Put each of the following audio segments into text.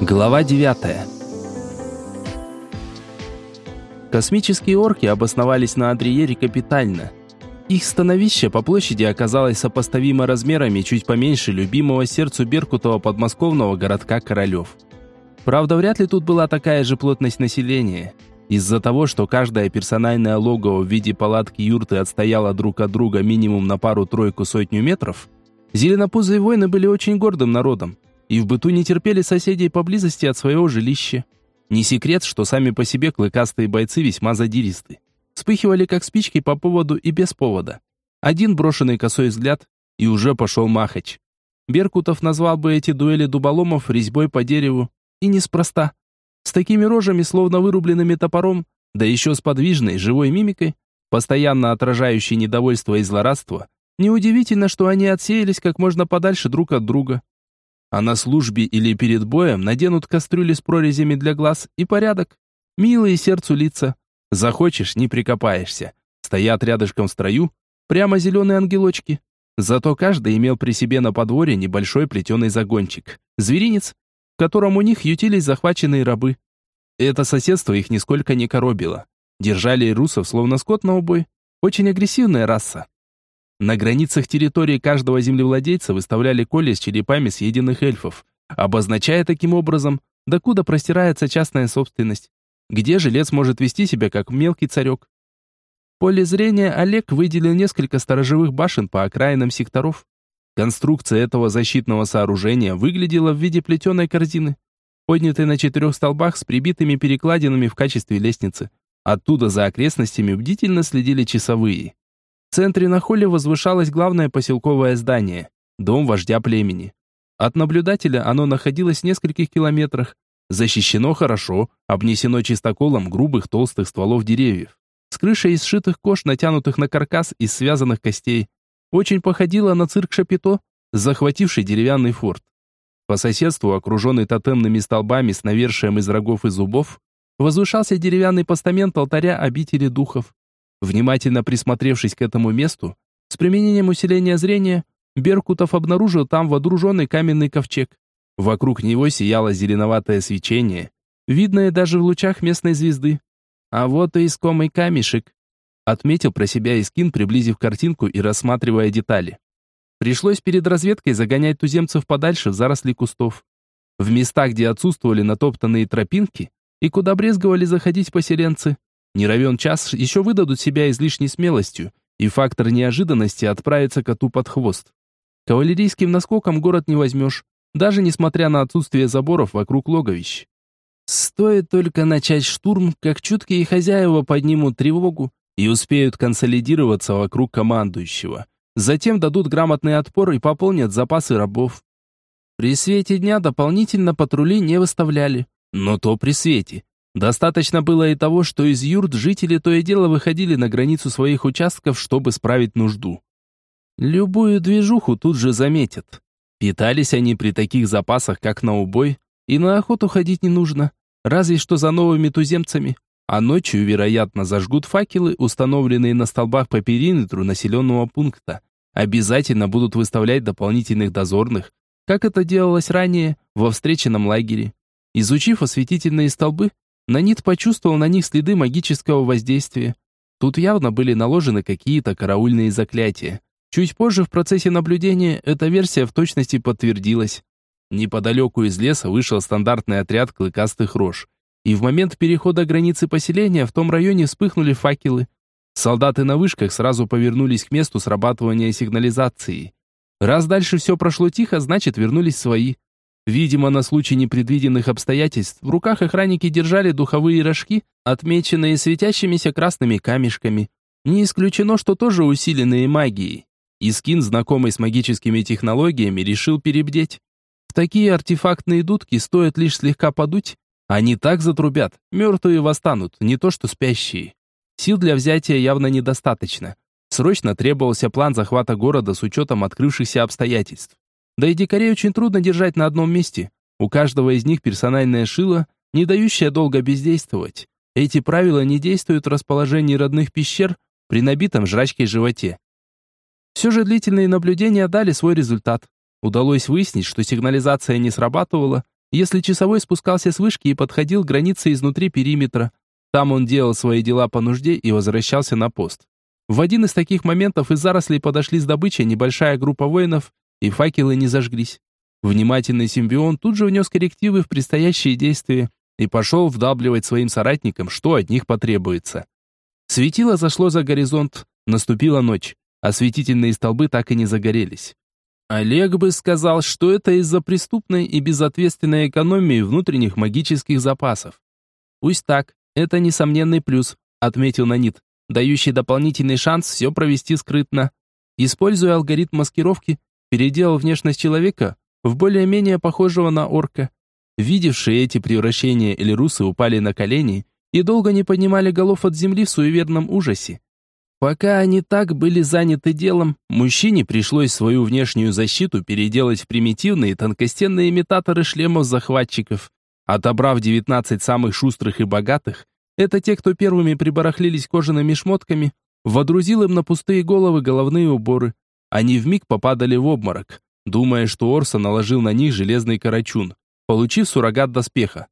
Глава 9. Космические орки обосновались на Адриере капитально. Их становище по площади оказалось сопоставимо размерами чуть поменьше любимого сердцу Беркутова подмосковного городка Королев. Правда, вряд ли тут была такая же плотность населения. Из-за того, что каждая персональная логово в виде палатки юрты отстояла друг от друга минимум на пару-тройку сотню метров, зеленопузые воины были очень гордым народом и в быту не терпели соседей поблизости от своего жилища. Не секрет, что сами по себе клыкастые бойцы весьма задиристы. Вспыхивали как спички по поводу и без повода. Один брошенный косой взгляд, и уже пошел махач. Беркутов назвал бы эти дуэли дуболомов резьбой по дереву. И неспроста. С такими рожами, словно вырубленными топором, да еще с подвижной, живой мимикой, постоянно отражающей недовольство и злорадство, неудивительно, что они отсеялись как можно подальше друг от друга. А на службе или перед боем наденут кастрюли с прорезями для глаз и порядок. Милые сердцу лица. Захочешь, не прикопаешься. Стоят рядышком в строю, прямо зеленые ангелочки. Зато каждый имел при себе на подворье небольшой плетеный загончик. Зверинец, котором у них ютились захваченные рабы. Это соседство их нисколько не коробило. Держали русов словно скот на убой. Очень агрессивная раса. На границах территории каждого землевладельца выставляли коли с черепами съеденных эльфов, обозначая таким образом, докуда простирается частная собственность, где жилец может вести себя как мелкий царек. В поле зрения Олег выделил несколько сторожевых башен по окраинам секторов, Конструкция этого защитного сооружения выглядела в виде плетеной корзины, поднятой на четырех столбах с прибитыми перекладинами в качестве лестницы. Оттуда за окрестностями бдительно следили часовые. В центре на холле возвышалось главное поселковое здание – дом вождя племени. От наблюдателя оно находилось в нескольких километрах, защищено хорошо, обнесено чистоколом грубых толстых стволов деревьев, с крышей из сшитых кож, натянутых на каркас из связанных костей, очень походила на цирк Шапито, захвативший деревянный форт. По соседству, окруженный тотемными столбами с навершием из рогов и зубов, возвышался деревянный постамент алтаря обители духов. Внимательно присмотревшись к этому месту, с применением усиления зрения, Беркутов обнаружил там водруженный каменный ковчег. Вокруг него сияло зеленоватое свечение, видное даже в лучах местной звезды. А вот и искомый камешек, Отметил про себя Искин, приблизив картинку и рассматривая детали. Пришлось перед разведкой загонять туземцев подальше в заросли кустов. В места, где отсутствовали натоптанные тропинки и куда брезговали заходить поселенцы. Не равен час еще выдадут себя излишней смелостью, и фактор неожиданности отправится коту под хвост. Кавалерийским наскоком город не возьмешь, даже несмотря на отсутствие заборов вокруг логовищ. Стоит только начать штурм, как чуткие хозяева поднимут тревогу, и успеют консолидироваться вокруг командующего. Затем дадут грамотный отпор и пополнят запасы рабов. При свете дня дополнительно патрули не выставляли. Но то при свете. Достаточно было и того, что из юрт жители то и дело выходили на границу своих участков, чтобы справить нужду. Любую движуху тут же заметят. Питались они при таких запасах, как на убой, и на охоту ходить не нужно, разве что за новыми туземцами а ночью, вероятно, зажгут факелы, установленные на столбах по периметру населенного пункта. Обязательно будут выставлять дополнительных дозорных, как это делалось ранее во встреченном лагере. Изучив осветительные столбы, Нанит почувствовал на них следы магического воздействия. Тут явно были наложены какие-то караульные заклятия. Чуть позже в процессе наблюдения эта версия в точности подтвердилась. Неподалеку из леса вышел стандартный отряд клыкастых рож – и в момент перехода границы поселения в том районе вспыхнули факелы. Солдаты на вышках сразу повернулись к месту срабатывания сигнализации. Раз дальше все прошло тихо, значит вернулись свои. Видимо, на случай непредвиденных обстоятельств в руках охранники держали духовые рожки, отмеченные светящимися красными камешками. Не исключено, что тоже усиленные магией. Искин, знакомый с магическими технологиями, решил перебдеть. В такие артефактные дудки стоит лишь слегка подуть, они так затрубят, мертвые восстанут, не то что спящие. Сил для взятия явно недостаточно. Срочно требовался план захвата города с учетом открывшихся обстоятельств. Да и дикарей очень трудно держать на одном месте. У каждого из них персональная шила, не дающая долго бездействовать. Эти правила не действуют в расположении родных пещер при набитом жрачкой животе. Все же длительные наблюдения дали свой результат. Удалось выяснить, что сигнализация не срабатывала, если часовой спускался с вышки и подходил к границе изнутри периметра. Там он делал свои дела по нужде и возвращался на пост. В один из таких моментов из зарослей подошли с добычей небольшая группа воинов, и факелы не зажглись. Внимательный симбион тут же внес коррективы в предстоящие действия и пошел вдавливать своим соратникам, что от них потребуется. Светило зашло за горизонт, наступила ночь. Осветительные столбы так и не загорелись. Олег бы сказал, что это из-за преступной и безответственной экономии внутренних магических запасов. Пусть так, это несомненный плюс, отметил Нанит, дающий дополнительный шанс все провести скрытно. Используя алгоритм маскировки, переделал внешность человека в более-менее похожего на орка. Видевшие эти превращения эльрусы упали на колени и долго не поднимали голов от земли в суеверном ужасе. Пока они так были заняты делом, мужчине пришлось свою внешнюю защиту переделать в примитивные тонкостенные имитаторы шлемов захватчиков. Отобрав 19 самых шустрых и богатых, это те, кто первыми прибарахлились кожаными шмотками, водрузил им на пустые головы головные уборы. Они вмиг попадали в обморок, думая, что Орса наложил на них железный карачун, получив суррогат доспеха.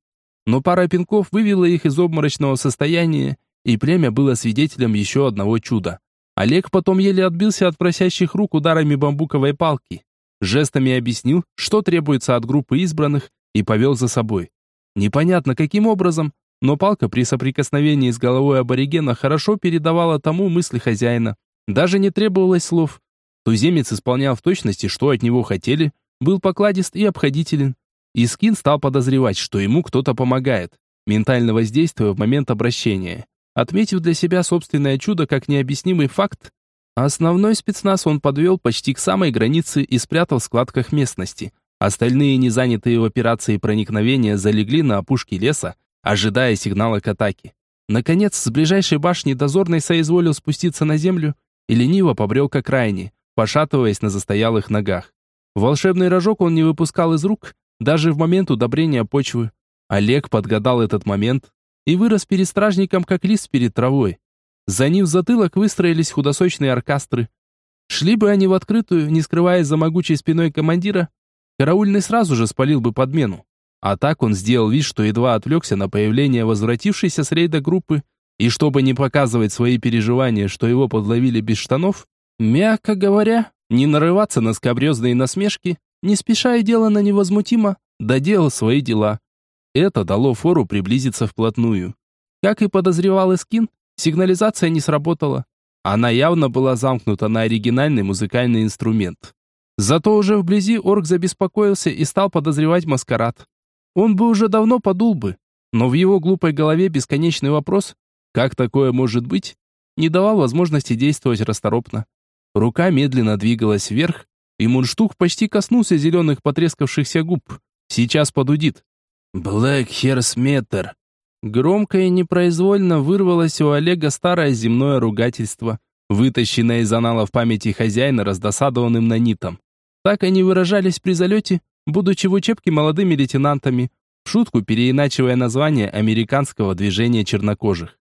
Но пара пинков вывела их из обморочного состояния, и племя было свидетелем еще одного чуда. Олег потом еле отбился от просящих рук ударами бамбуковой палки. Жестами объяснил, что требуется от группы избранных, и повел за собой. Непонятно каким образом, но палка при соприкосновении с головой аборигена хорошо передавала тому мысли хозяина. Даже не требовалось слов. Туземец исполнял в точности, что от него хотели, был покладист и обходителен. Искин стал подозревать, что ему кто-то помогает, ментально воздействуя в момент обращения. Отметив для себя собственное чудо как необъяснимый факт, основной спецназ он подвел почти к самой границе и спрятал в складках местности. Остальные, не занятые в операции проникновения, залегли на опушке леса, ожидая сигнала к атаке. Наконец, с ближайшей башни дозорный соизволил спуститься на землю и лениво побрел к окраине, пошатываясь на застоялых ногах. Волшебный рожок он не выпускал из рук, даже в момент удобрения почвы. Олег подгадал этот момент, и вырос перед стражником, как лист перед травой. За ним в затылок выстроились худосочные оркастры. Шли бы они в открытую, не скрываясь за могучей спиной командира, караульный сразу же спалил бы подмену. А так он сделал вид, что едва отвлекся на появление возвратившейся с рейда группы, и чтобы не показывать свои переживания, что его подловили без штанов, мягко говоря, не нарываться на скобрезные насмешки, не спеша и делано невозмутимо, доделал свои дела. Это дало фору приблизиться вплотную. Как и подозревал Эскин, сигнализация не сработала. Она явно была замкнута на оригинальный музыкальный инструмент. Зато уже вблизи орк забеспокоился и стал подозревать маскарад. Он бы уже давно подул бы, но в его глупой голове бесконечный вопрос «Как такое может быть?» не давал возможности действовать расторопно. Рука медленно двигалась вверх, и мундштук почти коснулся зеленых потрескавшихся губ. Сейчас подудит. «Блэк Херсметр!» Громко и непроизвольно вырвалось у Олега старое земное ругательство, вытащенное из аналов памяти хозяина раздосадованным нанитом. Так они выражались при залете, будучи в учебке молодыми лейтенантами, в шутку переиначивая название американского движения чернокожих.